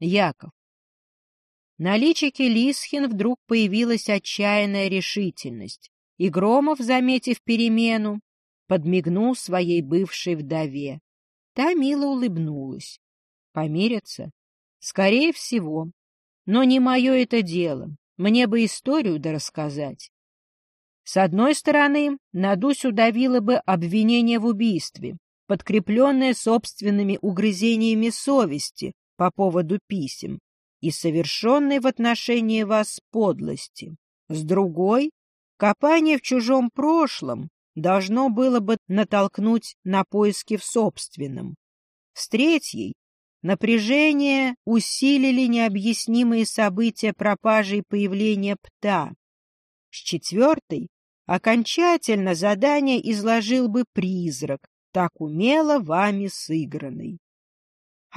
Яков. На личике Лисхин вдруг появилась отчаянная решительность, и Громов, заметив перемену, подмигнул своей бывшей вдове. Та мило улыбнулась. Помирятся? Скорее всего. Но не мое это дело. Мне бы историю да рассказать. С одной стороны, на Дусю давило бы обвинение в убийстве, подкрепленное собственными угрызениями совести по поводу писем и совершенной в отношении вас подлости. С другой, копание в чужом прошлом должно было бы натолкнуть на поиски в собственном. С третьей, напряжение усилили необъяснимые события пропажи и появления ПТА. С четвертой, окончательно задание изложил бы призрак, так умело вами сыгранный. —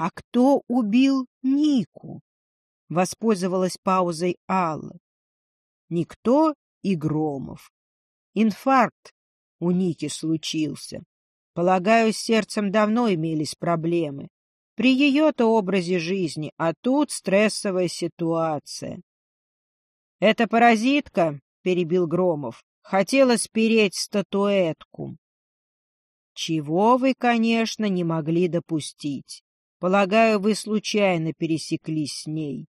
А кто убил Нику? — воспользовалась паузой Алла. — Никто и Громов. Инфаркт у Ники случился. Полагаю, с сердцем давно имелись проблемы. При ее-то образе жизни, а тут стрессовая ситуация. — Это паразитка, — перебил Громов, — хотела спереть статуэтку. Чего вы, конечно, не могли допустить. Полагаю, вы случайно пересеклись с ней.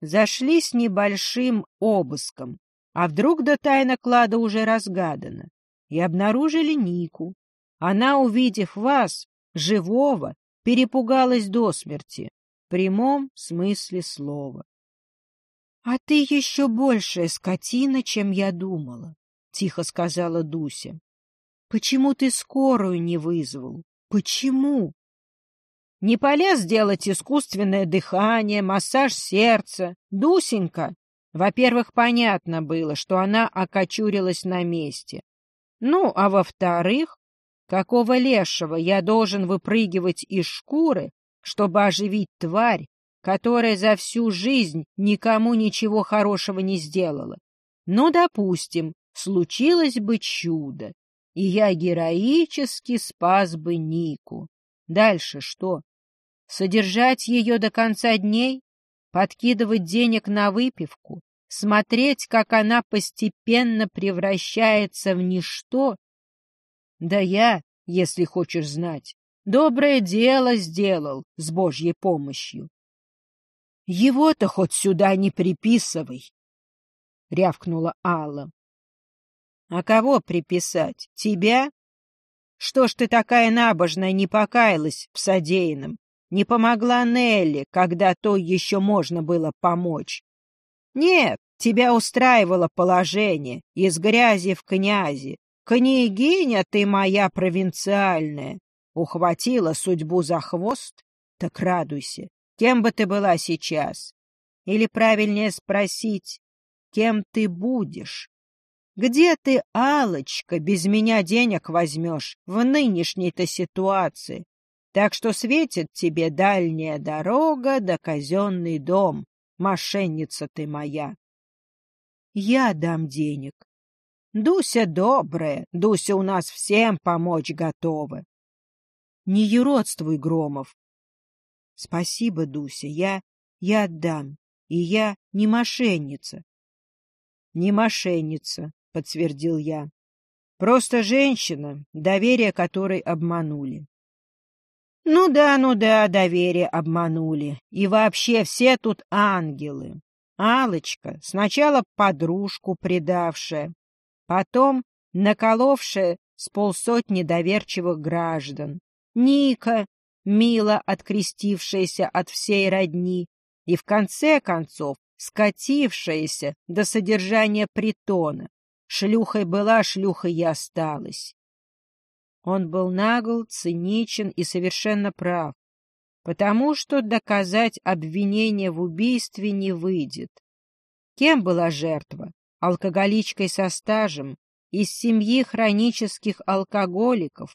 Зашли с небольшим обыском, а вдруг до тайна клада уже разгадана и обнаружили Нику. Она, увидев вас, живого, перепугалась до смерти, в прямом смысле слова. — А ты еще большая скотина, чем я думала, — тихо сказала Дуся. — Почему ты скорую не вызвал? Почему? Не полез делать искусственное дыхание, массаж сердца. Дусенька. Во-первых, понятно было, что она окочурилась на месте. Ну, а во-вторых, какого лешего я должен выпрыгивать из шкуры, чтобы оживить тварь, которая за всю жизнь никому ничего хорошего не сделала? Ну, допустим, случилось бы чудо, и я героически спас бы Нику. Дальше что? Содержать ее до конца дней? Подкидывать денег на выпивку? смотреть, как она постепенно превращается в ничто? Да я, если хочешь знать, доброе дело сделал с Божьей помощью. Его-то хоть сюда не приписывай, — рявкнула Алла. — А кого приписать? Тебя? Что ж ты такая набожная не покаялась в содеянном? Не помогла Нелли, когда то еще можно было помочь? Нет, тебя устраивало положение из грязи в князи. Княгиня ты моя провинциальная. Ухватила судьбу за хвост? Так радуйся. Кем бы ты была сейчас? Или правильнее спросить, кем ты будешь? Где ты, алочка без меня денег возьмешь в нынешней-то ситуации? Так что светит тебе дальняя дорога да казенный дом мошенница ты моя. Я дам денег. Дуся добрая, Дуся у нас всем помочь готова. Не юродствуй, Громов. Спасибо, Дуся, я... я отдам, и я не мошенница. Не мошенница, подтвердил я. Просто женщина, доверие которой обманули. Ну да, ну да, доверие обманули. И вообще все тут ангелы. алочка сначала подружку предавшая, потом наколовшая с полсотни доверчивых граждан. Ника, мило открестившаяся от всей родни, и в конце концов скатившаяся до содержания притона. Шлюхой была, шлюхой и осталась. Он был нагл, циничен и совершенно прав, потому что доказать обвинение в убийстве не выйдет. Кем была жертва? Алкоголичкой со стажем, из семьи хронических алкоголиков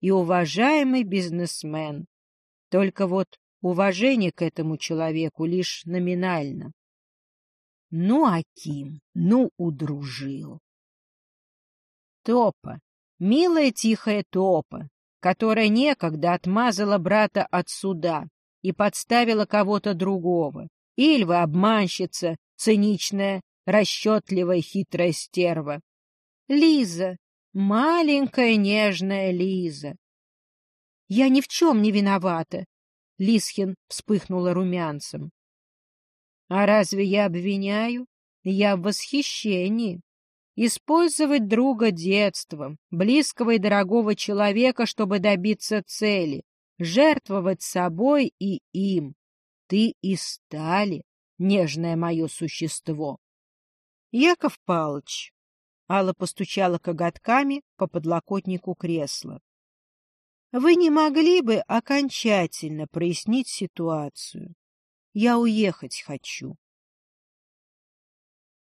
и уважаемый бизнесмен. Только вот уважение к этому человеку лишь номинально. Ну, Аким, ну, удружил. Топа, Милая тихая Топа, которая некогда отмазала брата от суда, и подставила кого-то другого. Иль вы обманщица, циничная, расчетливая, хитрая стерва. Лиза, маленькая нежная Лиза. Я ни в чем не виновата. Лисхин вспыхнула румянцем. А разве я обвиняю? Я в восхищении. Использовать друга детства, близкого и дорогого человека, чтобы добиться цели, жертвовать собой и им. Ты и стали, нежное мое существо. Яков Палыч. Алла постучала коготками по подлокотнику кресла. Вы не могли бы окончательно прояснить ситуацию? Я уехать хочу.